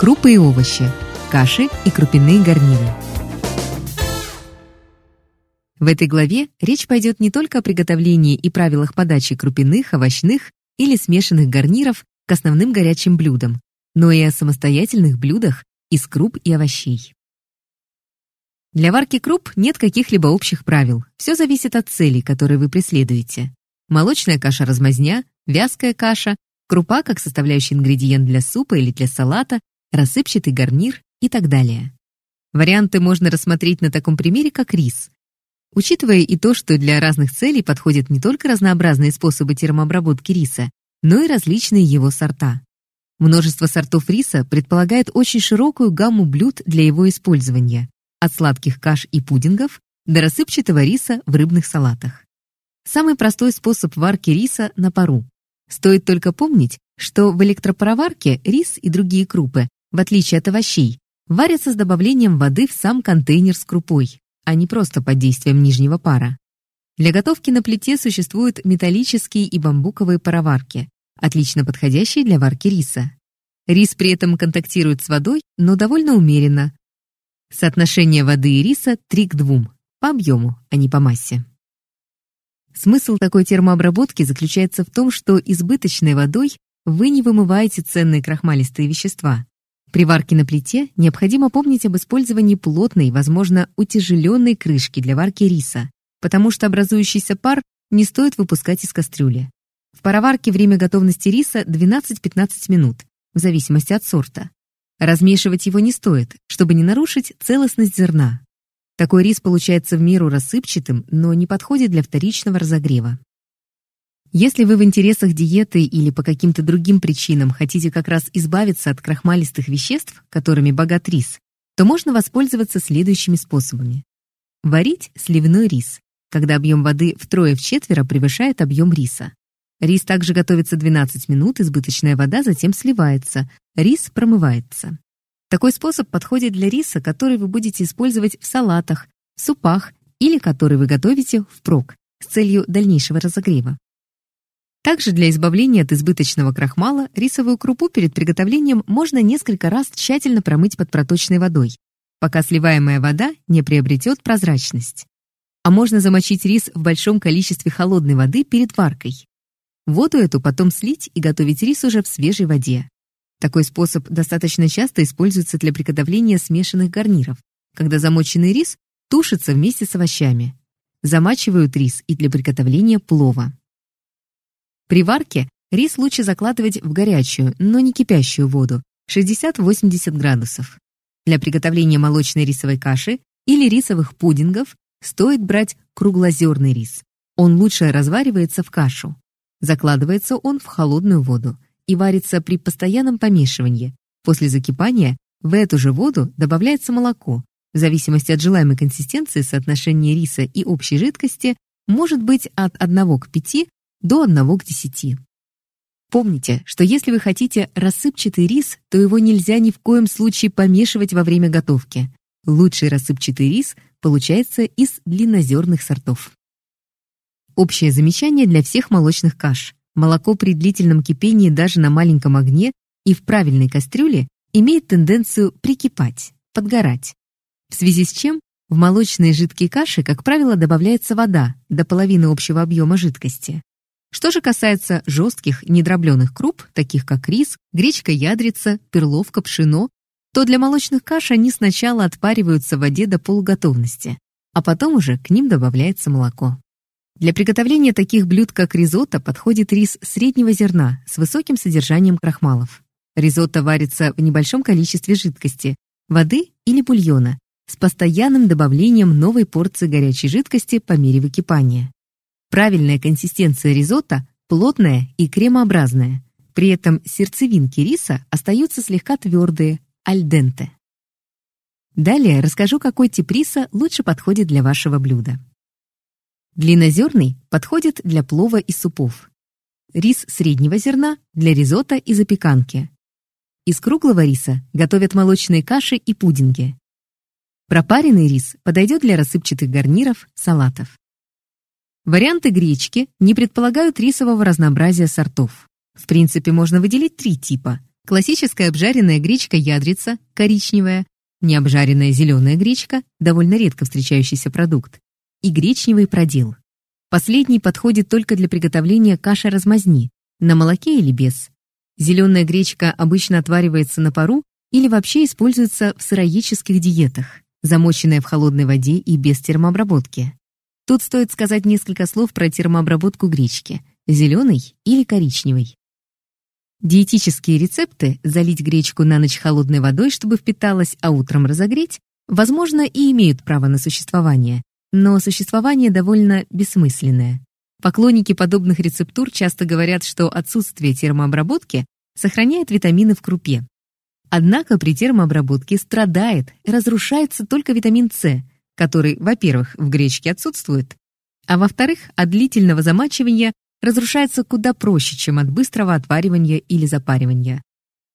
Крупы и овощи, каши и крупяные гарниры. В этой главе речь пойдет не только о приготовлении и правилах подачи крупяных, овощных или смешанных гарниров к основным горячим блюдам, но и о самостоятельных блюдах из круп и овощей. Для варки круп нет каких-либо общих правил. Все зависит от целей, которые вы преследуете. Молочная каша-размазня, вязкая каша, крупа как составляющий ингредиент для супа или для салата, рассыпчатый гарнир и так далее. Варианты можно рассмотреть на таком примере, как рис. Учитывая и то, что для разных целей подходят не только разнообразные способы термообработки риса, но и различные его сорта. Множество сортов риса предполагает очень широкую гамму блюд для его использования, от сладких каш и пудингов до рассыпчатого риса в рыбных салатах. Самый простой способ варки риса на пару. Стоит только помнить, что в электропароварке рис и другие крупы, в отличие от овощей, варятся с добавлением воды в сам контейнер с крупой, а не просто под действием нижнего пара. Для готовки на плите существуют металлические и бамбуковые пароварки, отлично подходящие для варки риса. Рис при этом контактирует с водой, но довольно умеренно. Соотношение воды и риса 3 к 2, по объему, а не по массе. Смысл такой термообработки заключается в том, что избыточной водой вы не вымываете ценные крахмалистые вещества. При варке на плите необходимо помнить об использовании плотной, возможно, утяжеленной крышки для варки риса, потому что образующийся пар не стоит выпускать из кастрюли. В пароварке время готовности риса 12-15 минут, в зависимости от сорта. Размешивать его не стоит, чтобы не нарушить целостность зерна. Такой рис получается в меру рассыпчатым, но не подходит для вторичного разогрева. Если вы в интересах диеты или по каким-то другим причинам хотите как раз избавиться от крахмалистых веществ, которыми богат рис, то можно воспользоваться следующими способами. Варить сливной рис, когда объем воды втрое-вчетверо превышает объем риса. Рис также готовится 12 минут, избыточная вода затем сливается, рис промывается. Такой способ подходит для риса, который вы будете использовать в салатах, супах или который вы готовите впрок с целью дальнейшего разогрева. Также для избавления от избыточного крахмала рисовую крупу перед приготовлением можно несколько раз тщательно промыть под проточной водой, пока сливаемая вода не приобретет прозрачность. А можно замочить рис в большом количестве холодной воды перед варкой. Воду эту потом слить и готовить рис уже в свежей воде. Такой способ достаточно часто используется для приготовления смешанных гарниров, когда замоченный рис тушится вместе с овощами. Замачивают рис и для приготовления плова. При варке рис лучше закладывать в горячую, но не кипящую воду, 60-80 градусов. Для приготовления молочной рисовой каши или рисовых пудингов стоит брать круглозерный рис. Он лучше разваривается в кашу. Закладывается он в холодную воду и варится при постоянном помешивании. После закипания в эту же воду добавляется молоко. В зависимости от желаемой консистенции соотношение риса и общей жидкости может быть от 1 к 5 до 1 к 10. Помните, что если вы хотите рассыпчатый рис, то его нельзя ни в коем случае помешивать во время готовки. Лучший рассыпчатый рис получается из длиннозерных сортов. Общее замечание для всех молочных каш. Молоко при длительном кипении даже на маленьком огне и в правильной кастрюле имеет тенденцию прикипать, подгорать. В связи с чем в молочные жидкие каши, как правило, добавляется вода до половины общего объема жидкости. Что же касается жестких, недробленых круп, таких как рис, гречка ядрица, перловка, пшено, то для молочных каш они сначала отпариваются в воде до полуготовности, а потом уже к ним добавляется молоко. Для приготовления таких блюд, как ризотто, подходит рис среднего зерна с высоким содержанием крахмалов. Ризотто варится в небольшом количестве жидкости, воды или бульона, с постоянным добавлением новой порции горячей жидкости по мере выкипания. Правильная консистенция ризотто плотная и кремообразная. При этом сердцевинки риса остаются слегка твердые, альденте. Далее расскажу, какой тип риса лучше подходит для вашего блюда. Длиннозерный подходит для плова и супов. Рис среднего зерна для ризотто и запеканки. Из круглого риса готовят молочные каши и пудинги. Пропаренный рис подойдет для рассыпчатых гарниров, салатов. Варианты гречки не предполагают рисового разнообразия сортов. В принципе, можно выделить три типа – Классическая обжаренная гречка ядрица, коричневая, необжаренная зеленая гречка, довольно редко встречающийся продукт, и гречневый продел. Последний подходит только для приготовления каши-размазни, на молоке или без. Зеленая гречка обычно отваривается на пару или вообще используется в сыроедческих диетах, замоченная в холодной воде и без термообработки. Тут стоит сказать несколько слов про термообработку гречки – зеленой или коричневой. Диетические рецепты – залить гречку на ночь холодной водой, чтобы впиталась, а утром разогреть – возможно, и имеют право на существование, но существование довольно бессмысленное. Поклонники подобных рецептур часто говорят, что отсутствие термообработки сохраняет витамины в крупе. Однако при термообработке страдает, разрушается только витамин С, который, во-первых, в гречке отсутствует, а во-вторых, от длительного замачивания разрушается куда проще, чем от быстрого отваривания или запаривания.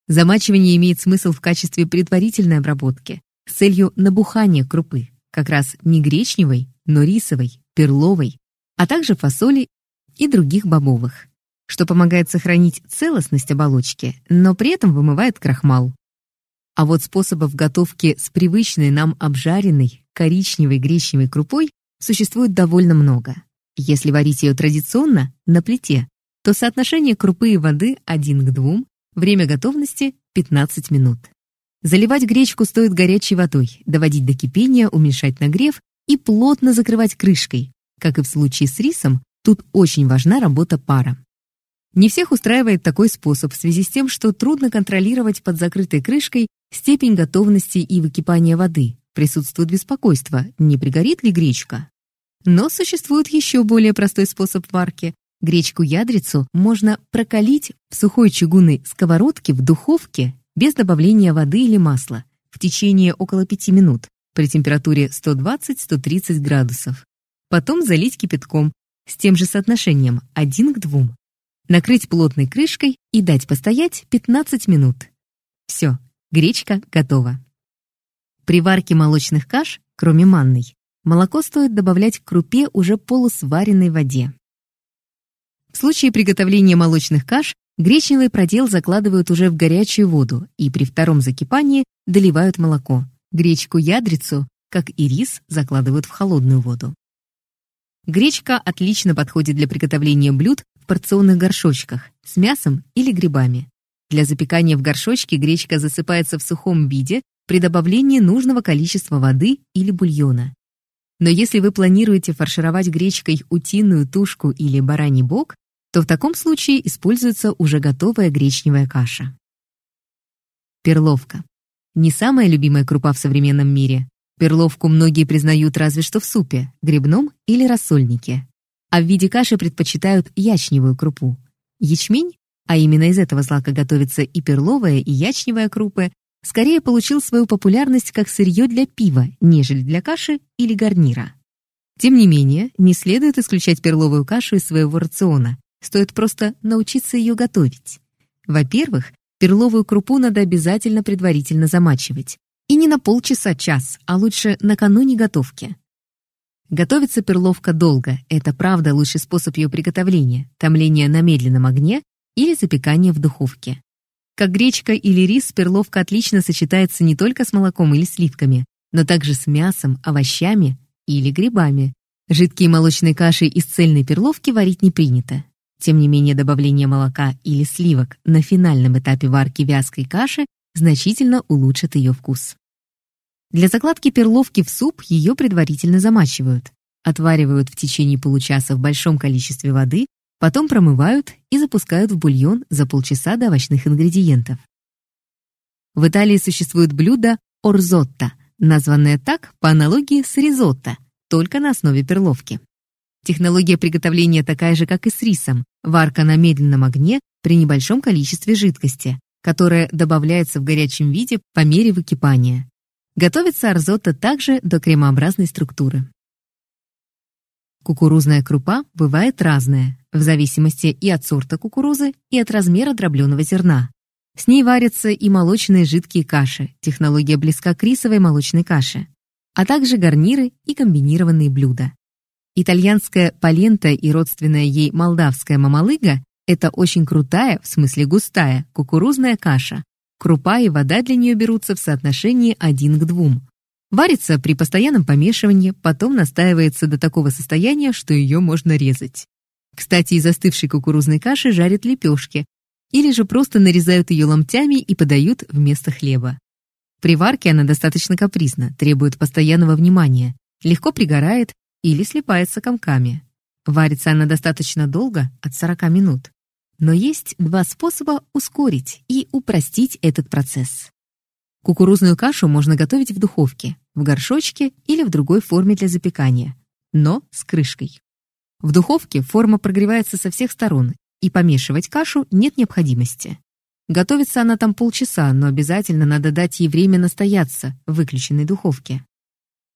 Замачивание имеет смысл в качестве предварительной обработки с целью набухания крупы, как раз не гречневой, но рисовой, перловой, а также фасоли и других бобовых, что помогает сохранить целостность оболочки, но при этом вымывает крахмал. А вот способов готовки с привычной нам обжаренной коричневой гречневой крупой существует довольно много. Если варить ее традиционно, на плите, то соотношение крупы и воды 1 к 2, время готовности 15 минут. Заливать гречку стоит горячей водой, доводить до кипения, уменьшать нагрев и плотно закрывать крышкой, как и в случае с рисом, тут очень важна работа пара. Не всех устраивает такой способ в связи с тем, что трудно контролировать под закрытой крышкой степень готовности и выкипания воды. Присутствует беспокойство, не пригорит ли гречка. Но существует еще более простой способ варки. Гречку-ядрицу можно прокалить в сухой чугунной сковородке в духовке без добавления воды или масла в течение около 5 минут при температуре 120-130 градусов. Потом залить кипятком с тем же соотношением 1 к 2. Накрыть плотной крышкой и дать постоять 15 минут. Все, гречка готова. При варке молочных каш, кроме манной, молоко стоит добавлять к крупе уже полусваренной воде. В случае приготовления молочных каш гречневый продел закладывают уже в горячую воду и при втором закипании доливают молоко. Гречку-ядрицу, как и рис, закладывают в холодную воду. Гречка отлично подходит для приготовления блюд в порционных горшочках с мясом или грибами. Для запекания в горшочке гречка засыпается в сухом виде при добавлении нужного количества воды или бульона. Но если вы планируете фаршировать гречкой утиную тушку или бараний бок, то в таком случае используется уже готовая гречневая каша. Перловка. Не самая любимая крупа в современном мире, Перловку многие признают разве что в супе, грибном или рассольнике. А в виде каши предпочитают ячневую крупу. Ячмень, а именно из этого злака готовится и перловая, и ячневая крупы, скорее получил свою популярность как сырье для пива, нежели для каши или гарнира. Тем не менее, не следует исключать перловую кашу из своего рациона. Стоит просто научиться ее готовить. Во-первых, перловую крупу надо обязательно предварительно замачивать. И не на полчаса-час, а лучше накануне готовки. Готовится перловка долго, это правда лучший способ ее приготовления, томление на медленном огне или запекание в духовке. Как гречка или рис, перловка отлично сочетается не только с молоком или сливками, но также с мясом, овощами или грибами. Жидкие молочные каши из цельной перловки варить не принято. Тем не менее, добавление молока или сливок на финальном этапе варки вязкой каши значительно улучшит ее вкус. Для закладки перловки в суп ее предварительно замачивают, отваривают в течение получаса в большом количестве воды, потом промывают и запускают в бульон за полчаса до овощных ингредиентов. В Италии существует блюдо орзотто, названное так по аналогии с ризотто, только на основе перловки. Технология приготовления такая же, как и с рисом. Варка на медленном огне при небольшом количестве жидкости, которая добавляется в горячем виде по мере выкипания. Готовится арзотто также до кремообразной структуры. Кукурузная крупа бывает разная, в зависимости и от сорта кукурузы, и от размера дробленого зерна. С ней варятся и молочные жидкие каши, технология близка к рисовой молочной каше, а также гарниры и комбинированные блюда. Итальянская полента и родственная ей молдавская мамалыга Это очень крутая, в смысле густая, кукурузная каша. Крупа и вода для нее берутся в соотношении 1 к 2. Варится при постоянном помешивании, потом настаивается до такого состояния, что ее можно резать. Кстати, из остывшей кукурузной каши жарят лепешки, или же просто нарезают ее ломтями и подают вместо хлеба. При варке она достаточно капризна, требует постоянного внимания, легко пригорает или слипается комками. Варится она достаточно долго, от 40 минут. Но есть два способа ускорить и упростить этот процесс. Кукурузную кашу можно готовить в духовке, в горшочке или в другой форме для запекания, но с крышкой. В духовке форма прогревается со всех сторон, и помешивать кашу нет необходимости. Готовится она там полчаса, но обязательно надо дать ей время настояться в выключенной духовке.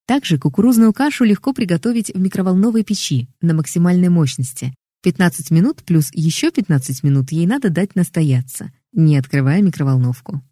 Также кукурузную кашу легко приготовить в микроволновой печи на максимальной мощности. 15 минут плюс еще 15 минут ей надо дать настояться, не открывая микроволновку.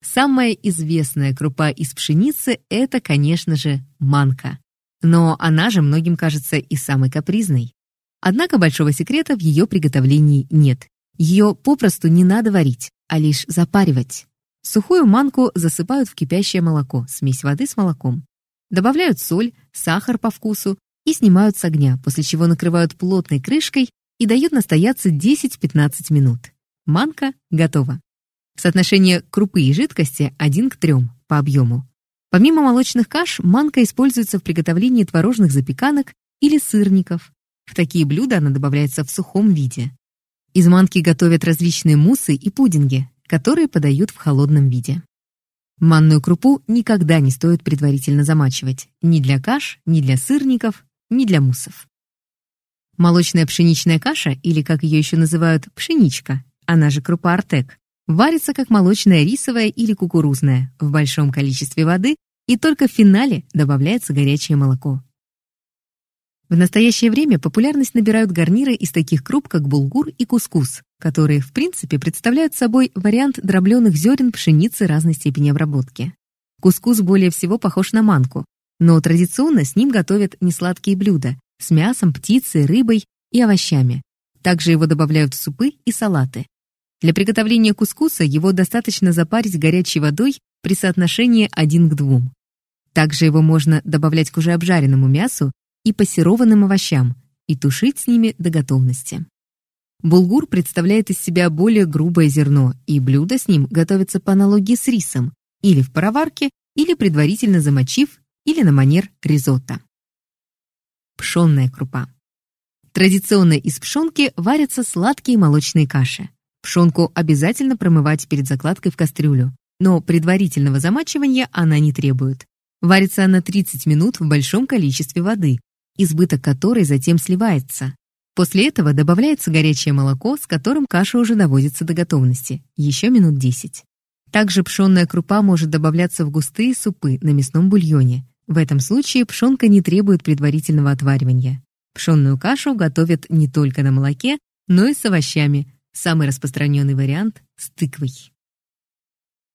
Самая известная крупа из пшеницы – это, конечно же, манка. Но она же многим кажется и самой капризной. Однако большого секрета в ее приготовлении нет. Ее попросту не надо варить, а лишь запаривать. Сухую манку засыпают в кипящее молоко, смесь воды с молоком. Добавляют соль, сахар по вкусу и снимают с огня, после чего накрывают плотной крышкой и дают настояться 10-15 минут. Манка готова. Соотношение крупы и жидкости 1 к 3 по объему. Помимо молочных каш, манка используется в приготовлении творожных запеканок или сырников. В такие блюда она добавляется в сухом виде. Из манки готовят различные муссы и пудинги, которые подают в холодном виде. Манную крупу никогда не стоит предварительно замачивать. Ни для каш, ни для сырников, ни для муссов. Молочная пшеничная каша, или как ее еще называют, пшеничка, она же крупа артек, Варится как молочная рисовая или кукурузная в большом количестве воды и только в финале добавляется горячее молоко. В настоящее время популярность набирают гарниры из таких круп, как булгур и кускус, которые, в принципе, представляют собой вариант дробленых зерен пшеницы разной степени обработки. Кускус более всего похож на манку, но традиционно с ним готовят несладкие блюда с мясом, птицей, рыбой и овощами. Также его добавляют в супы и салаты. Для приготовления кускуса его достаточно запарить горячей водой при соотношении 1 к 2. Также его можно добавлять к уже обжаренному мясу и пассерованным овощам и тушить с ними до готовности. Булгур представляет из себя более грубое зерно, и блюдо с ним готовится по аналогии с рисом, или в пароварке, или предварительно замочив, или на манер ризотто. Пшенная крупа. Традиционно из пшенки варятся сладкие молочные каши. Пшенку обязательно промывать перед закладкой в кастрюлю, но предварительного замачивания она не требует. Варится она 30 минут в большом количестве воды, избыток которой затем сливается. После этого добавляется горячее молоко, с которым каша уже доводится до готовности, еще минут 10. Также пшенная крупа может добавляться в густые супы на мясном бульоне. В этом случае пшенка не требует предварительного отваривания. Пшенную кашу готовят не только на молоке, но и с овощами, Самый распространенный вариант – с тыквой.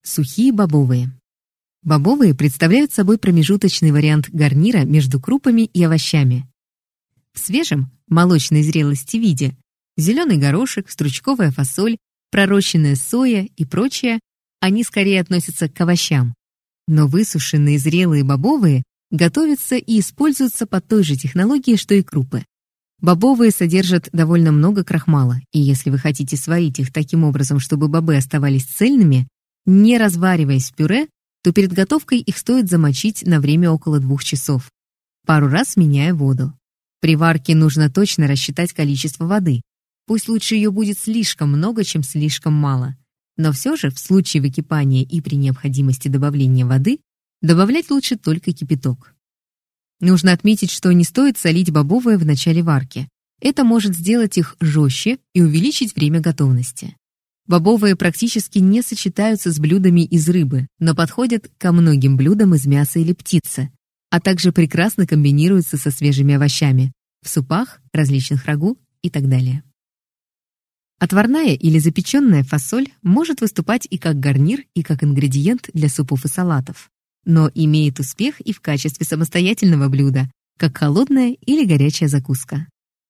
Сухие бобовые. Бобовые представляют собой промежуточный вариант гарнира между крупами и овощами. В свежем, молочной зрелости виде зеленый горошек, стручковая фасоль, пророщенная соя и прочее, они скорее относятся к овощам. Но высушенные зрелые бобовые готовятся и используются по той же технологии, что и крупы. Бобовые содержат довольно много крахмала, и если вы хотите сварить их таким образом, чтобы бобы оставались цельными, не развариваясь в пюре, то перед готовкой их стоит замочить на время около двух часов, пару раз меняя воду. При варке нужно точно рассчитать количество воды. Пусть лучше ее будет слишком много, чем слишком мало. Но все же в случае выкипания и при необходимости добавления воды добавлять лучше только кипяток. Нужно отметить, что не стоит солить бобовые в начале варки. Это может сделать их жестче и увеличить время готовности. Бобовые практически не сочетаются с блюдами из рыбы, но подходят ко многим блюдам из мяса или птицы, а также прекрасно комбинируются со свежими овощами в супах, различных рагу и так далее. Отварная или запеченная фасоль может выступать и как гарнир, и как ингредиент для супов и салатов но имеет успех и в качестве самостоятельного блюда, как холодная или горячая закуска.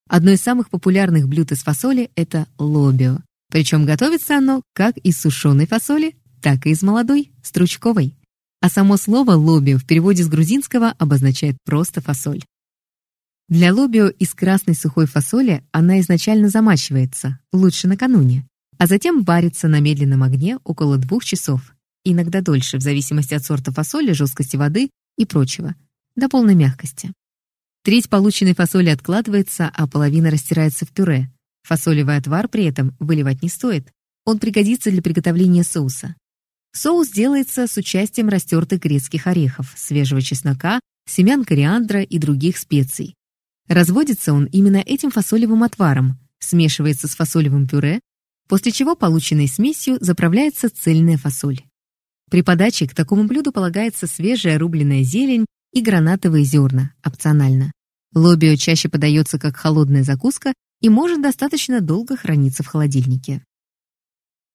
Одно из самых популярных блюд из фасоли – это лобио. Причем готовится оно как из сушеной фасоли, так и из молодой, стручковой. А само слово «лобио» в переводе с грузинского обозначает просто фасоль. Для лобио из красной сухой фасоли она изначально замачивается, лучше накануне, а затем варится на медленном огне около двух часов, иногда дольше, в зависимости от сорта фасоли, жесткости воды и прочего, до полной мягкости. Треть полученной фасоли откладывается, а половина растирается в пюре. Фасолевый отвар при этом выливать не стоит. Он пригодится для приготовления соуса. Соус делается с участием растертых грецких орехов, свежего чеснока, семян кориандра и других специй. Разводится он именно этим фасолевым отваром, смешивается с фасолевым пюре, после чего полученной смесью заправляется цельная фасоль. При подаче к такому блюду полагается свежая рубленая зелень и гранатовые зерна, опционально. Лобио чаще подается как холодная закуска и может достаточно долго храниться в холодильнике.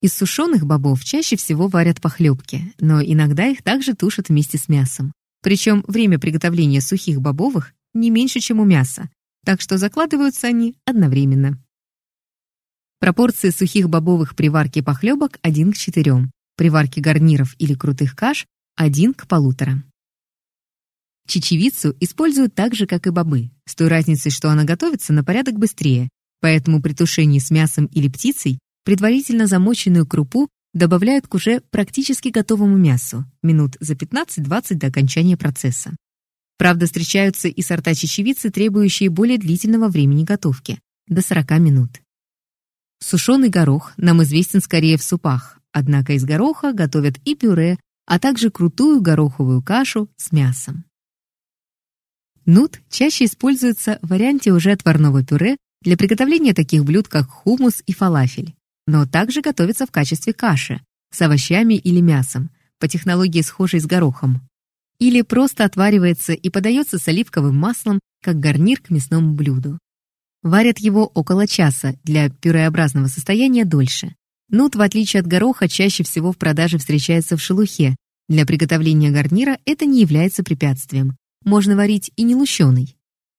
Из сушеных бобов чаще всего варят похлебки, но иногда их также тушат вместе с мясом. Причем время приготовления сухих бобовых не меньше, чем у мяса, так что закладываются они одновременно. Пропорции сухих бобовых при варке похлебок 1 к 4, при варке гарниров или крутых каш 1 к 1,5. Чечевицу используют так же, как и бобы, с той разницей, что она готовится на порядок быстрее, поэтому при тушении с мясом или птицей предварительно замоченную крупу добавляют к уже практически готовому мясу минут за 15-20 до окончания процесса. Правда, встречаются и сорта чечевицы, требующие более длительного времени готовки – до 40 минут. Сушеный горох нам известен скорее в супах, однако из гороха готовят и пюре, а также крутую гороховую кашу с мясом. Нут чаще используется в варианте уже отварного пюре для приготовления таких блюд, как хумус и фалафель, но также готовится в качестве каши с овощами или мясом, по технологии схожей с горохом. Или просто отваривается и подается с оливковым маслом, как гарнир к мясному блюду. Варят его около часа, для пюреобразного состояния дольше. Нут, в отличие от гороха, чаще всего в продаже встречается в шелухе. Для приготовления гарнира это не является препятствием можно варить и не лущеный.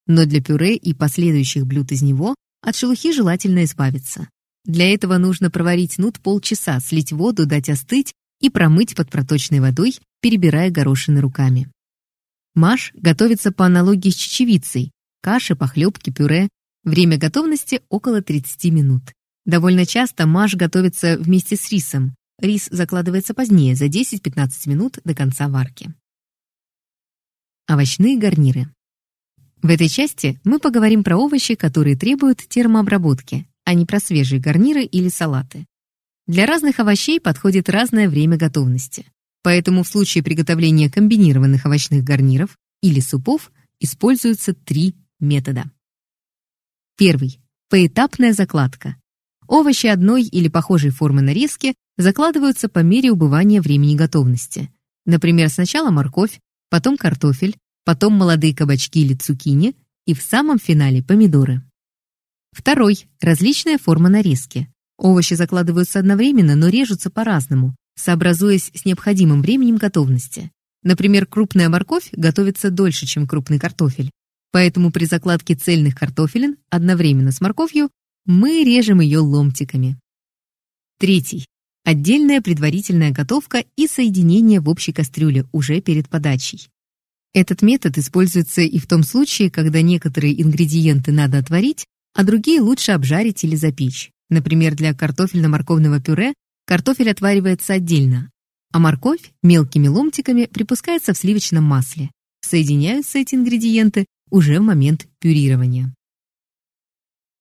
Но для пюре и последующих блюд из него от шелухи желательно избавиться. Для этого нужно проварить нут полчаса, слить воду, дать остыть и промыть под проточной водой, перебирая горошины руками. Маш готовится по аналогии с чечевицей. Каши, похлебки, пюре. Время готовности около 30 минут. Довольно часто маш готовится вместе с рисом. Рис закладывается позднее, за 10-15 минут до конца варки. Овощные гарниры. В этой части мы поговорим про овощи, которые требуют термообработки, а не про свежие гарниры или салаты. Для разных овощей подходит разное время готовности. Поэтому в случае приготовления комбинированных овощных гарниров или супов используются три метода. Первый. Поэтапная закладка. Овощи одной или похожей формы нарезки закладываются по мере убывания времени готовности. Например, сначала морковь, потом картофель, потом молодые кабачки или цукини и в самом финале помидоры. Второй – различная форма нарезки. Овощи закладываются одновременно, но режутся по-разному, сообразуясь с необходимым временем готовности. Например, крупная морковь готовится дольше, чем крупный картофель. Поэтому при закладке цельных картофелин одновременно с морковью мы режем ее ломтиками. Третий. Отдельная предварительная готовка и соединение в общей кастрюле уже перед подачей. Этот метод используется и в том случае, когда некоторые ингредиенты надо отварить, а другие лучше обжарить или запечь. Например, для картофельно-морковного пюре картофель отваривается отдельно, а морковь мелкими ломтиками припускается в сливочном масле. Соединяются эти ингредиенты уже в момент пюрирования.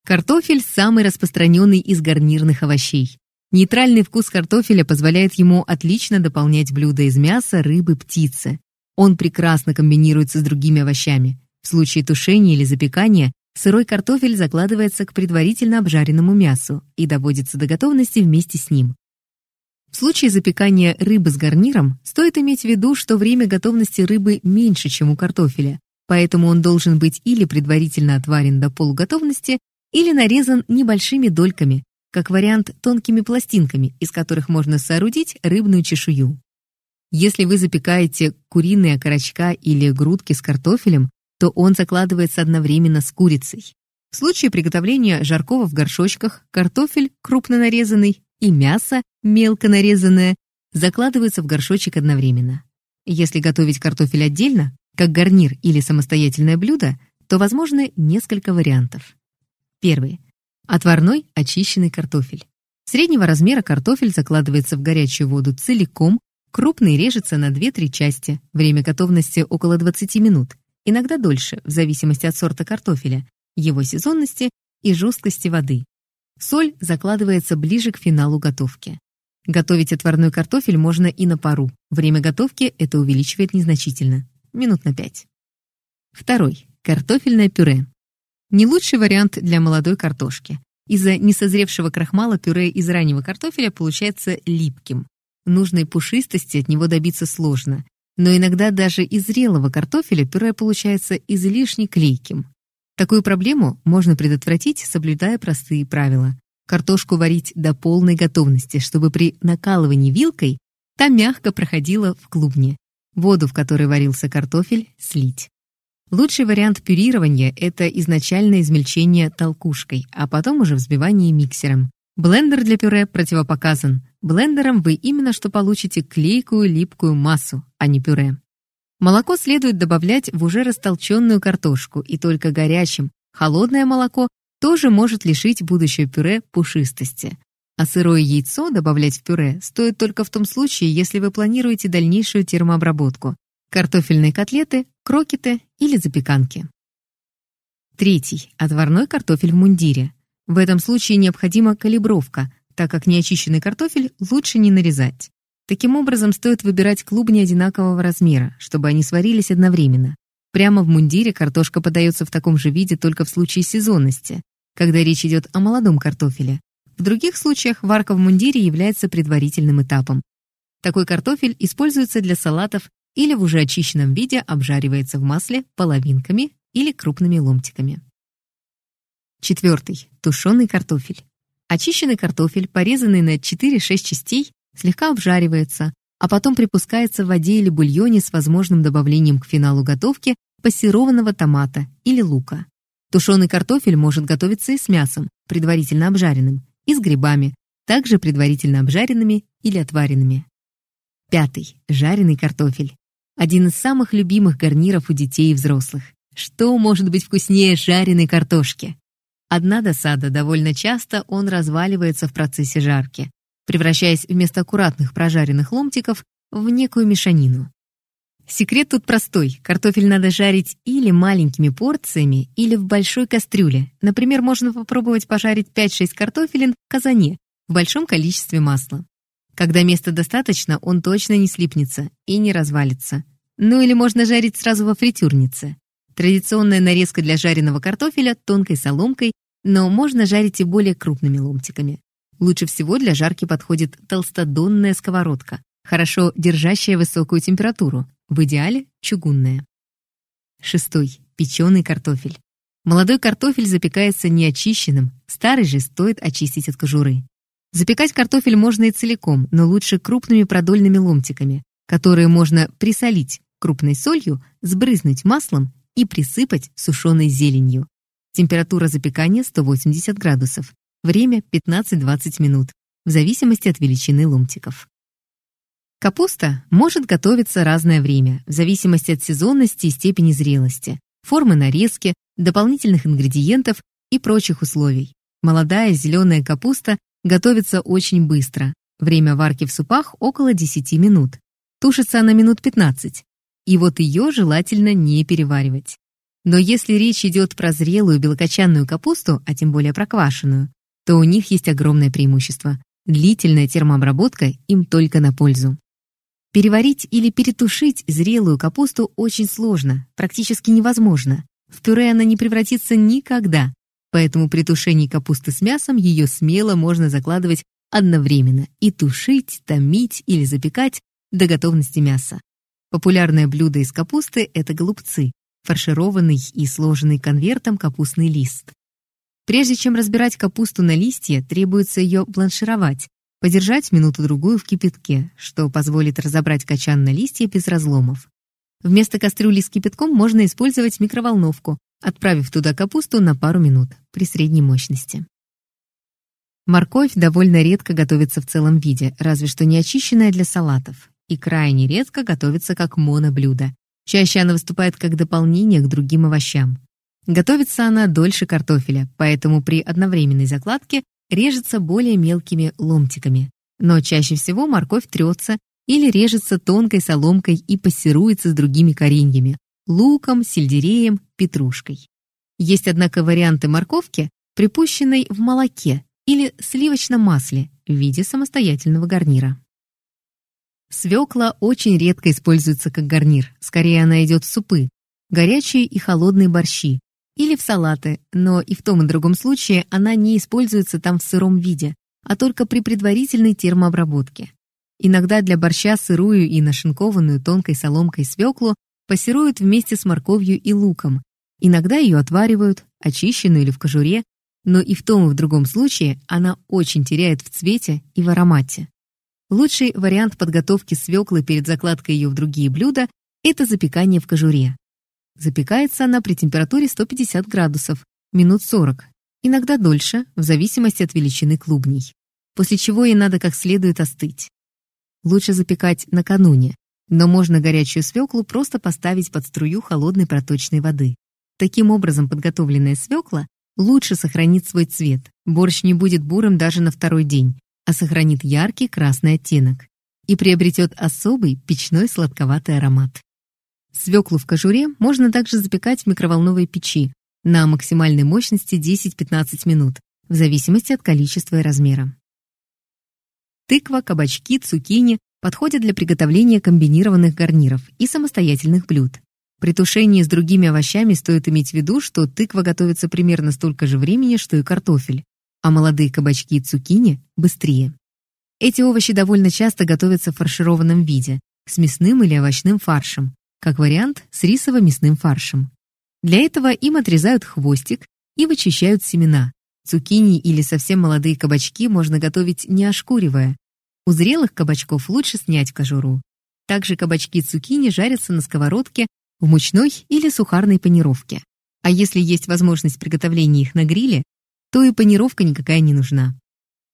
Картофель – самый распространенный из гарнирных овощей. Нейтральный вкус картофеля позволяет ему отлично дополнять блюда из мяса, рыбы, птицы. Он прекрасно комбинируется с другими овощами. В случае тушения или запекания сырой картофель закладывается к предварительно обжаренному мясу и доводится до готовности вместе с ним. В случае запекания рыбы с гарниром стоит иметь в виду, что время готовности рыбы меньше, чем у картофеля, поэтому он должен быть или предварительно отварен до полуготовности, или нарезан небольшими дольками, как вариант тонкими пластинками, из которых можно соорудить рыбную чешую. Если вы запекаете куриные окорочка или грудки с картофелем, то он закладывается одновременно с курицей. В случае приготовления жаркого в горшочках картофель крупно нарезанный и мясо мелко нарезанное закладываются в горшочек одновременно. Если готовить картофель отдельно, как гарнир или самостоятельное блюдо, то возможны несколько вариантов. Первый. Отварной очищенный картофель. Среднего размера картофель закладывается в горячую воду целиком, крупный режется на 2-3 части, время готовности около 20 минут, иногда дольше, в зависимости от сорта картофеля, его сезонности и жесткости воды. Соль закладывается ближе к финалу готовки. Готовить отварной картофель можно и на пару. Время готовки это увеличивает незначительно, минут на 5. Второй. Картофельное пюре. Не лучший вариант для молодой картошки. Из-за несозревшего крахмала пюре из раннего картофеля получается липким. Нужной пушистости от него добиться сложно. Но иногда даже из зрелого картофеля пюре получается излишне клейким. Такую проблему можно предотвратить, соблюдая простые правила. Картошку варить до полной готовности, чтобы при накалывании вилкой та мягко проходила в клубне. Воду, в которой варился картофель, слить. Лучший вариант пюрирования – это изначальное измельчение толкушкой, а потом уже взбивание миксером. Блендер для пюре противопоказан. Блендером вы именно что получите клейкую липкую массу, а не пюре. Молоко следует добавлять в уже растолченную картошку и только горячим. Холодное молоко тоже может лишить будущее пюре пушистости. А сырое яйцо добавлять в пюре стоит только в том случае, если вы планируете дальнейшую термообработку картофельные котлеты, крокеты или запеканки. Третий – отварной картофель в мундире. В этом случае необходима калибровка, так как неочищенный картофель лучше не нарезать. Таким образом, стоит выбирать клубни одинакового размера, чтобы они сварились одновременно. Прямо в мундире картошка подается в таком же виде только в случае сезонности, когда речь идет о молодом картофеле. В других случаях варка в мундире является предварительным этапом. Такой картофель используется для салатов или в уже очищенном виде обжаривается в масле половинками или крупными ломтиками. Четвертый. Тушеный картофель. Очищенный картофель, порезанный на 4-6 частей, слегка обжаривается, а потом припускается в воде или бульоне с возможным добавлением к финалу готовки пассерованного томата или лука. Тушеный картофель может готовиться и с мясом, предварительно обжаренным, и с грибами, также предварительно обжаренными или отваренными. Пятый. Жареный картофель. Один из самых любимых гарниров у детей и взрослых. Что может быть вкуснее жареной картошки? Одна досада, довольно часто он разваливается в процессе жарки, превращаясь вместо аккуратных прожаренных ломтиков в некую мешанину. Секрет тут простой. Картофель надо жарить или маленькими порциями, или в большой кастрюле. Например, можно попробовать пожарить 5-6 картофелин в казане в большом количестве масла. Когда места достаточно, он точно не слипнется и не развалится. Ну или можно жарить сразу во фритюрнице. Традиционная нарезка для жареного картофеля тонкой соломкой, но можно жарить и более крупными ломтиками. Лучше всего для жарки подходит толстодонная сковородка, хорошо держащая высокую температуру, в идеале чугунная. Шестой. Печеный картофель. Молодой картофель запекается неочищенным, старый же стоит очистить от кожуры. Запекать картофель можно и целиком, но лучше крупными продольными ломтиками, которые можно присолить крупной солью, сбрызнуть маслом и присыпать сушеной зеленью. Температура запекания 180 градусов. Время 15-20 минут, в зависимости от величины ломтиков. Капуста может готовиться разное время, в зависимости от сезонности и степени зрелости, формы нарезки, дополнительных ингредиентов и прочих условий. Молодая зеленая капуста Готовится очень быстро. Время варки в супах около 10 минут. Тушится она минут 15. И вот ее желательно не переваривать. Но если речь идет про зрелую белокочанную капусту, а тем более проквашенную, то у них есть огромное преимущество. Длительная термообработка им только на пользу. Переварить или перетушить зрелую капусту очень сложно, практически невозможно. В пюре она не превратится никогда, Поэтому при тушении капусты с мясом ее смело можно закладывать одновременно и тушить, томить или запекать до готовности мяса. Популярное блюдо из капусты – это голубцы, фаршированный и сложенный конвертом капустный лист. Прежде чем разбирать капусту на листья, требуется ее бланшировать, подержать минуту-другую в кипятке, что позволит разобрать качан на листья без разломов. Вместо кастрюли с кипятком можно использовать микроволновку, отправив туда капусту на пару минут при средней мощности. Морковь довольно редко готовится в целом виде, разве что не очищенная для салатов, и крайне редко готовится как моноблюдо. Чаще она выступает как дополнение к другим овощам. Готовится она дольше картофеля, поэтому при одновременной закладке режется более мелкими ломтиками. Но чаще всего морковь трется или режется тонкой соломкой и пассируется с другими кореньями – луком, сельдереем, петрушкой. Есть, однако, варианты морковки, припущенной в молоке, или сливочном масле в виде самостоятельного гарнира. Свекла очень редко используется как гарнир, скорее она идет в супы, горячие и холодные борщи, или в салаты, но и в том и другом случае она не используется там в сыром виде, а только при предварительной термообработке. Иногда для борща сырую и нашинкованную тонкой соломкой свеклу пассируют вместе с морковью и луком. Иногда ее отваривают, очищенную или в кожуре, но и в том и в другом случае она очень теряет в цвете и в аромате. Лучший вариант подготовки свеклы перед закладкой ее в другие блюда – это запекание в кожуре. Запекается она при температуре 150 градусов, минут 40, иногда дольше, в зависимости от величины клубней, после чего ей надо как следует остыть. Лучше запекать накануне, но можно горячую свеклу просто поставить под струю холодной проточной воды. Таким образом, подготовленная свекла лучше сохранит свой цвет. Борщ не будет бурым даже на второй день, а сохранит яркий красный оттенок и приобретет особый печной сладковатый аромат. Свеклу в кожуре можно также запекать в микроволновой печи на максимальной мощности 10-15 минут, в зависимости от количества и размера. Тыква, кабачки, цукини подходят для приготовления комбинированных гарниров и самостоятельных блюд. При тушении с другими овощами стоит иметь в виду, что тыква готовится примерно столько же времени, что и картофель, а молодые кабачки и цукини – быстрее. Эти овощи довольно часто готовятся в фаршированном виде, с мясным или овощным фаршем, как вариант с рисово-мясным фаршем. Для этого им отрезают хвостик и вычищают семена. Цукини или совсем молодые кабачки можно готовить не ошкуривая. У зрелых кабачков лучше снять кожуру. Также кабачки цукини жарятся на сковородке в мучной или сухарной панировке. А если есть возможность приготовления их на гриле, то и панировка никакая не нужна.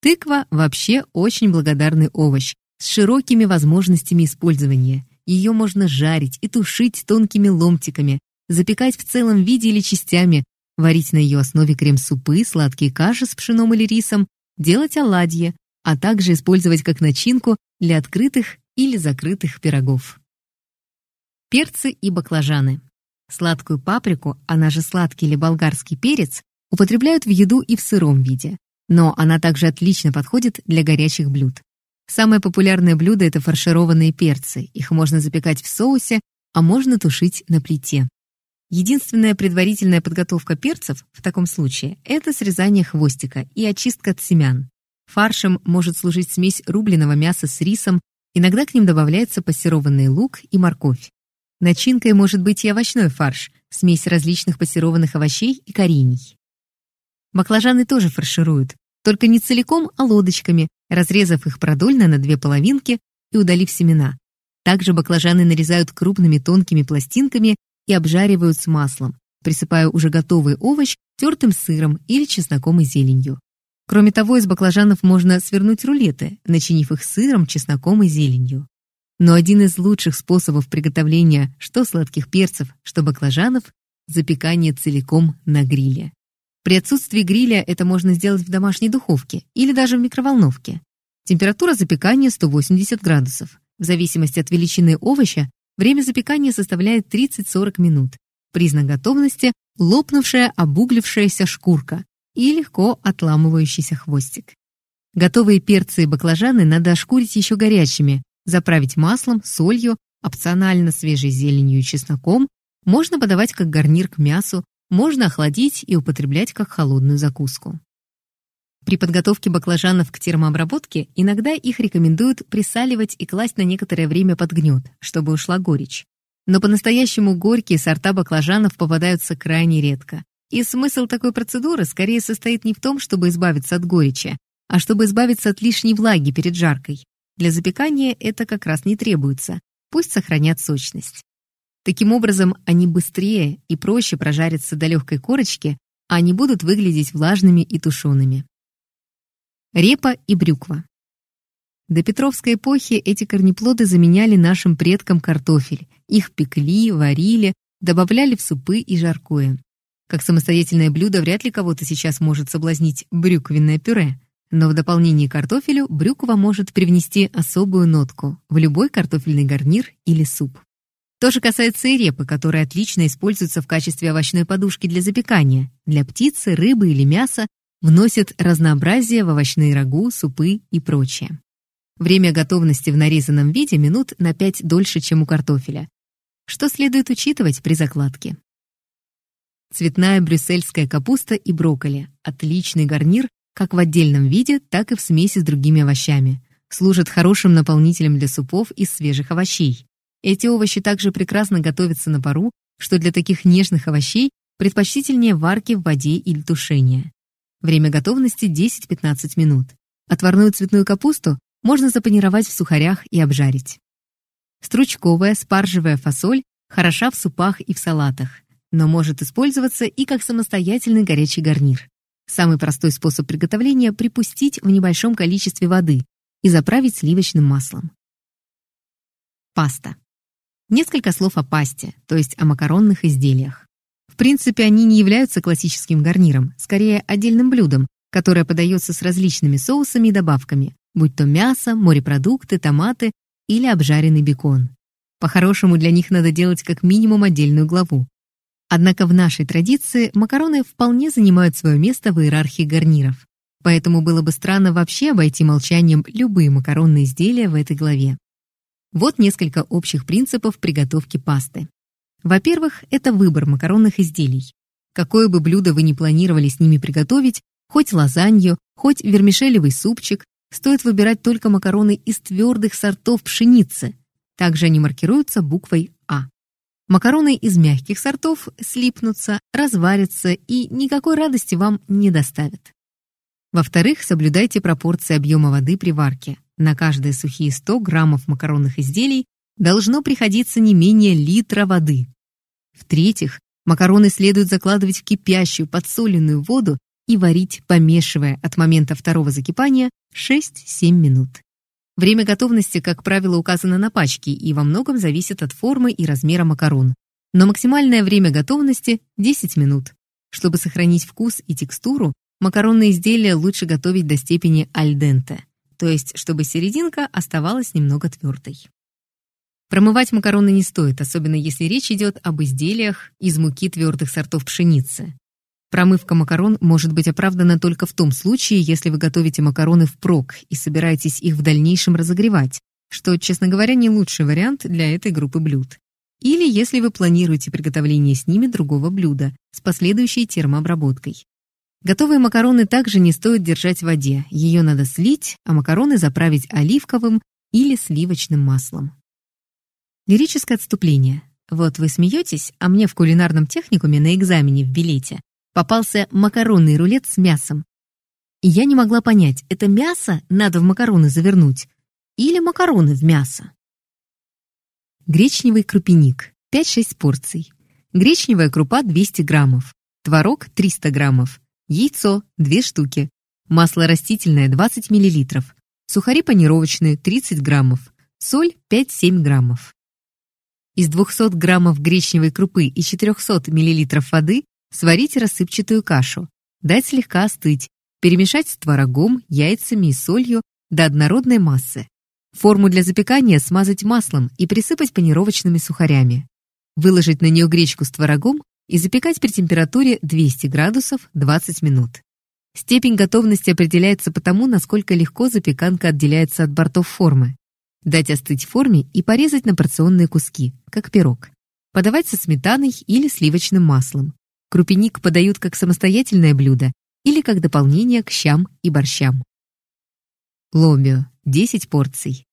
Тыква вообще очень благодарный овощ с широкими возможностями использования. Ее можно жарить и тушить тонкими ломтиками, запекать в целом виде или частями, варить на ее основе крем-супы, сладкие каши с пшеном или рисом, делать оладьи, а также использовать как начинку для открытых или закрытых пирогов перцы и баклажаны. Сладкую паприку, она же сладкий или болгарский перец, употребляют в еду и в сыром виде, но она также отлично подходит для горячих блюд. Самое популярное блюдо – это фаршированные перцы. Их можно запекать в соусе, а можно тушить на плите. Единственная предварительная подготовка перцев в таком случае – это срезание хвостика и очистка от семян. Фаршем может служить смесь рубленого мяса с рисом, иногда к ним добавляется пассерованный лук и морковь. Начинкой может быть и овощной фарш, смесь различных пассерованных овощей и корений. Баклажаны тоже фаршируют, только не целиком, а лодочками, разрезав их продольно на две половинки и удалив семена. Также баклажаны нарезают крупными тонкими пластинками и обжаривают с маслом, присыпая уже готовый овощ тертым сыром или чесноком и зеленью. Кроме того, из баклажанов можно свернуть рулеты, начинив их сыром, чесноком и зеленью. Но один из лучших способов приготовления что сладких перцев, что баклажанов – запекание целиком на гриле. При отсутствии гриля это можно сделать в домашней духовке или даже в микроволновке. Температура запекания 180 градусов. В зависимости от величины овоща время запекания составляет 30-40 минут. Признак готовности – лопнувшая обуглившаяся шкурка и легко отламывающийся хвостик. Готовые перцы и баклажаны надо ошкурить еще горячими, Заправить маслом, солью, опционально свежей зеленью и чесноком, можно подавать как гарнир к мясу, можно охладить и употреблять как холодную закуску. При подготовке баклажанов к термообработке иногда их рекомендуют присаливать и класть на некоторое время под гнет, чтобы ушла горечь. Но по-настоящему горькие сорта баклажанов попадаются крайне редко. И смысл такой процедуры скорее состоит не в том, чтобы избавиться от горечи, а чтобы избавиться от лишней влаги перед жаркой. Для запекания это как раз не требуется, пусть сохранят сочность. Таким образом, они быстрее и проще прожарятся до легкой корочки, а они будут выглядеть влажными и тушеными. Репа и брюква. До Петровской эпохи эти корнеплоды заменяли нашим предкам картофель. Их пекли, варили, добавляли в супы и жаркое. Как самостоятельное блюдо вряд ли кого-то сейчас может соблазнить брюквенное пюре, но в дополнение к картофелю брюква может привнести особую нотку в любой картофельный гарнир или суп. То же касается и репы, которая отлично используется в качестве овощной подушки для запекания. Для птицы, рыбы или мяса вносят разнообразие в овощные рагу, супы и прочее. Время готовности в нарезанном виде минут на 5 дольше, чем у картофеля. Что следует учитывать при закладке? Цветная брюссельская капуста и брокколи – отличный гарнир как в отдельном виде, так и в смеси с другими овощами. Служат хорошим наполнителем для супов из свежих овощей. Эти овощи также прекрасно готовятся на пару, что для таких нежных овощей предпочтительнее варки в воде или тушения. Время готовности 10-15 минут. Отварную цветную капусту можно запанировать в сухарях и обжарить. Стручковая спаржевая фасоль хороша в супах и в салатах, но может использоваться и как самостоятельный горячий гарнир. Самый простой способ приготовления – припустить в небольшом количестве воды и заправить сливочным маслом. Паста. Несколько слов о пасте, то есть о макаронных изделиях. В принципе, они не являются классическим гарниром, скорее отдельным блюдом, которое подается с различными соусами и добавками, будь то мясо, морепродукты, томаты или обжаренный бекон. По-хорошему, для них надо делать как минимум отдельную главу. Однако в нашей традиции макароны вполне занимают свое место в иерархии гарниров. Поэтому было бы странно вообще обойти молчанием любые макаронные изделия в этой главе. Вот несколько общих принципов приготовки пасты. Во-первых, это выбор макаронных изделий. Какое бы блюдо вы ни планировали с ними приготовить, хоть лазанью, хоть вермишелевый супчик, стоит выбирать только макароны из твердых сортов пшеницы. Также они маркируются буквой А. Макароны из мягких сортов слипнутся, разварятся и никакой радости вам не доставят. Во-вторых, соблюдайте пропорции объема воды при варке. На каждые сухие 100 граммов макаронных изделий должно приходиться не менее литра воды. В-третьих, макароны следует закладывать в кипящую подсоленную воду и варить, помешивая от момента второго закипания 6-7 минут. Время готовности, как правило, указано на пачке и во многом зависит от формы и размера макарон. Но максимальное время готовности – 10 минут. Чтобы сохранить вкус и текстуру, макаронные изделия лучше готовить до степени альденте то есть чтобы серединка оставалась немного твердой. Промывать макароны не стоит, особенно если речь идет об изделиях из муки твердых сортов пшеницы. Промывка макарон может быть оправдана только в том случае, если вы готовите макароны впрок и собираетесь их в дальнейшем разогревать, что, честно говоря, не лучший вариант для этой группы блюд. Или если вы планируете приготовление с ними другого блюда с последующей термообработкой. Готовые макароны также не стоит держать в воде. Ее надо слить, а макароны заправить оливковым или сливочным маслом. Лирическое отступление. Вот вы смеетесь, а мне в кулинарном техникуме на экзамене в билете попался макаронный рулет с мясом. Я не могла понять, это мясо надо в макароны завернуть или макароны в мясо. Гречневый крупяник 5-6 порций. Гречневая крупа 200 граммов. Творог 300 граммов. Яйцо – 2 штуки. Масло растительное – 20 мл. Сухари панировочные – 30 граммов. Соль – 5-7 граммов. Из 200 граммов гречневой крупы и 400 мл воды сварить рассыпчатую кашу. Дать слегка остыть. Перемешать с творогом, яйцами и солью до однородной массы. Форму для запекания смазать маслом и присыпать панировочными сухарями. Выложить на нее гречку с творогом и запекать при температуре 200 градусов 20 минут. Степень готовности определяется по тому, насколько легко запеканка отделяется от бортов формы. Дать остыть форме и порезать на порционные куски, как пирог. Подавать со сметаной или сливочным маслом. Крупяник подают как самостоятельное блюдо или как дополнение к щам и борщам. Ломио – 10 порций.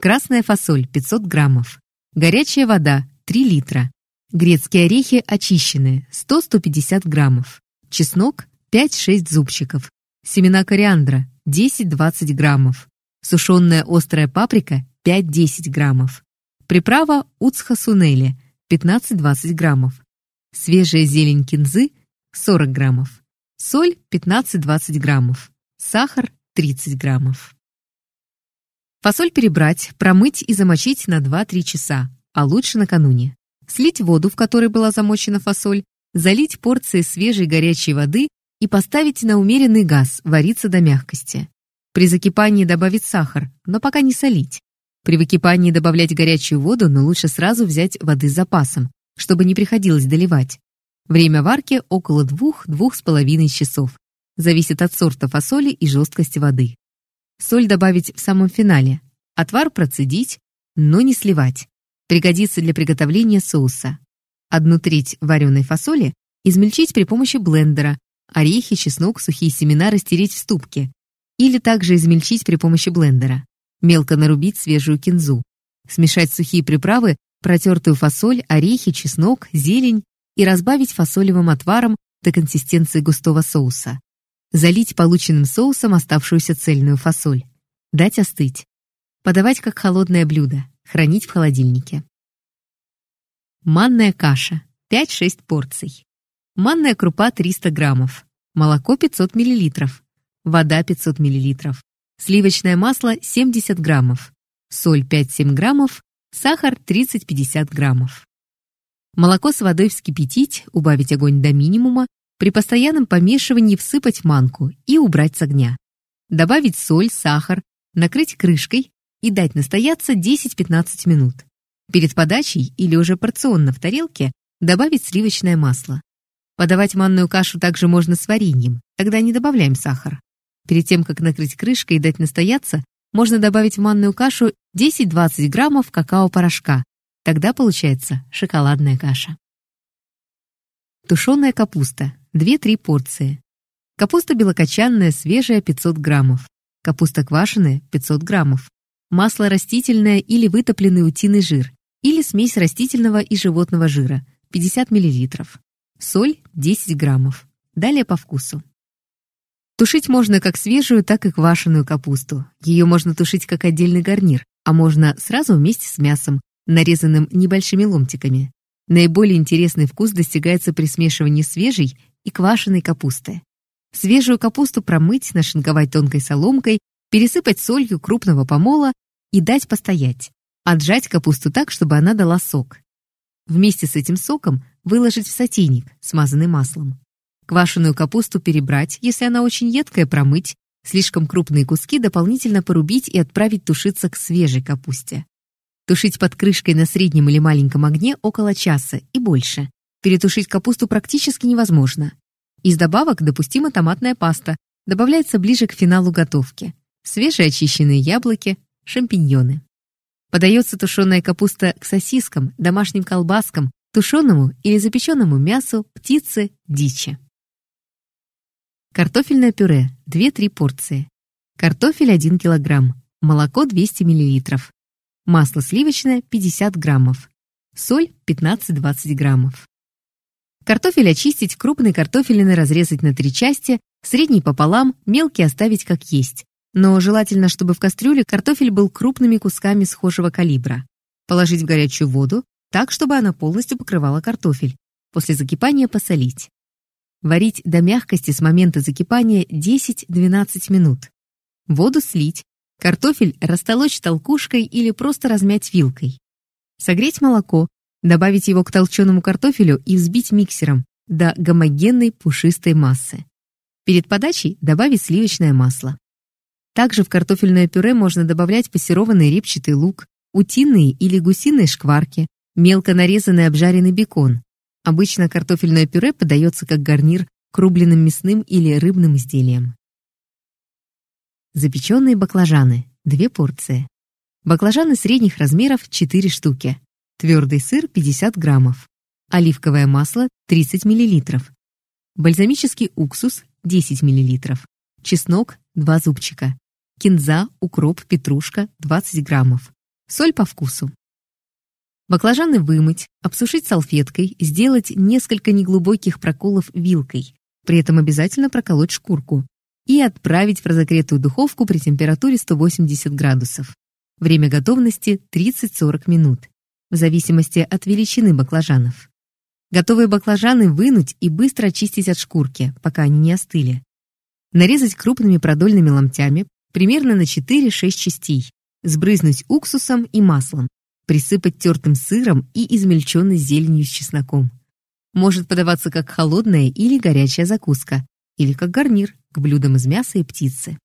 Красная фасоль – 500 граммов. Горячая вода – 3 литра. Грецкие орехи очищенные 100-150 граммов. Чеснок 5-6 зубчиков. Семена кориандра 10-20 граммов. Сушеная острая паприка 5-10 граммов. Приправа уцха сунели 15-20 граммов. Свежая зелень кинзы 40 граммов. Соль 15-20 граммов. Сахар 30 граммов. Фасоль перебрать, промыть и замочить на 2-3 часа, а лучше накануне. Слить воду, в которой была замочена фасоль, залить порции свежей горячей воды и поставить на умеренный газ вариться до мягкости. При закипании добавить сахар, но пока не солить. При выкипании добавлять горячую воду, но лучше сразу взять воды с запасом, чтобы не приходилось доливать. Время варки около 2-2,5 часов. Зависит от сорта фасоли и жесткости воды. Соль добавить в самом финале. Отвар процедить, но не сливать. Пригодится для приготовления соуса. Одну треть вареной фасоли измельчить при помощи блендера, орехи, чеснок, сухие семена растереть в ступке. Или также измельчить при помощи блендера. Мелко нарубить свежую кинзу. Смешать сухие приправы, протертую фасоль, орехи, чеснок, зелень и разбавить фасолевым отваром до консистенции густого соуса. Залить полученным соусом оставшуюся цельную фасоль. Дать остыть. Подавать как холодное блюдо. Хранить в холодильнике. Манная каша. 5-6 порций. Манная крупа 300 граммов. Молоко 500 миллилитров. Вода 500 миллилитров сливочное масло 70 граммов, соль 5-7 граммов, сахар 30-50 граммов. Молоко с водой вскипятить, убавить огонь до минимума, при постоянном помешивании всыпать манку и убрать с огня. Добавить соль, сахар, накрыть крышкой и дать настояться 10-15 минут. Перед подачей или уже порционно в тарелке добавить сливочное масло. Подавать манную кашу также можно с вареньем, тогда не добавляем сахар. Перед тем, как накрыть крышкой и дать настояться, можно добавить в манную кашу 10-20 граммов какао-порошка. Тогда получается шоколадная каша. Тушеная капуста. 2-3 порции. Капуста белокочанная, свежая 500 граммов. Капуста квашеная 500 граммов. Масло растительное или вытопленный утиный жир. Или смесь растительного и животного жира 50 миллилитров. Соль 10 граммов. Далее по вкусу. Тушить можно как свежую, так и квашеную капусту. Ее можно тушить как отдельный гарнир, а можно сразу вместе с мясом, нарезанным небольшими ломтиками. Наиболее интересный вкус достигается при смешивании свежей и квашеной капусты. Свежую капусту промыть, нашинковать тонкой соломкой, пересыпать солью крупного помола и дать постоять. Отжать капусту так, чтобы она дала сок. Вместе с этим соком выложить в сотейник, смазанный маслом. Квашеную капусту перебрать, если она очень едкая, промыть, слишком крупные куски дополнительно порубить и отправить тушиться к свежей капусте. Тушить под крышкой на среднем или маленьком огне около часа и больше. Перетушить капусту практически невозможно. Из добавок допустима томатная паста, добавляется ближе к финалу готовки. Свежие очищенные яблоки, шампиньоны. Подается тушеная капуста к сосискам, домашним колбаскам, тушеному или запеченному мясу, птице, дичи. Картофельное пюре 2-3 порции. Картофель 1 кг. Молоко 200 мл. Масло сливочное 50 граммов. Соль 15-20 граммов. Картофель очистить, крупный картофелины разрезать на три части, средний пополам, мелкий оставить как есть. Но желательно, чтобы в кастрюле картофель был крупными кусками схожего калибра. Положить в горячую воду, так, чтобы она полностью покрывала картофель. После закипания посолить. Варить до мягкости с момента закипания 10-12 минут. Воду слить. Картофель растолочь толкушкой или просто размять вилкой. Согреть молоко, добавить его к толченому картофелю и взбить миксером до гомогенной пушистой массы. Перед подачей добавить сливочное масло. Также в картофельное пюре можно добавлять пассерованный репчатый лук, утиные или гусиные шкварки, мелко нарезанный обжаренный бекон, Обычно картофельное пюре подается как гарнир к рубленым мясным или рыбным изделиям. Запеченные баклажаны – 2 порции. Баклажаны средних размеров – 4 штуки. Твердый сыр – 50 граммов. Оливковое масло – 30 миллилитров. Бальзамический уксус – 10 миллилитров. Чеснок – 2 зубчика. Кинза, укроп, петрушка – 20 граммов. Соль по вкусу. Баклажаны вымыть, обсушить салфеткой, сделать несколько неглубоких проколов вилкой, при этом обязательно проколоть шкурку, и отправить в разогретую духовку при температуре 180 градусов. Время готовности 30-40 минут. в зависимости от величины баклажанов. Готовые баклажаны вынуть и быстро очистить от шкурки, пока они не остыли. Нарезать крупными продольными ломтями, примерно на 4-6 частей, сбрызнуть уксусом и маслом, присыпать тертым сыром и измельченной зеленью с чесноком. Может подаваться как холодная или горячая закуска, или как гарнир к блюдам из мяса и птицы.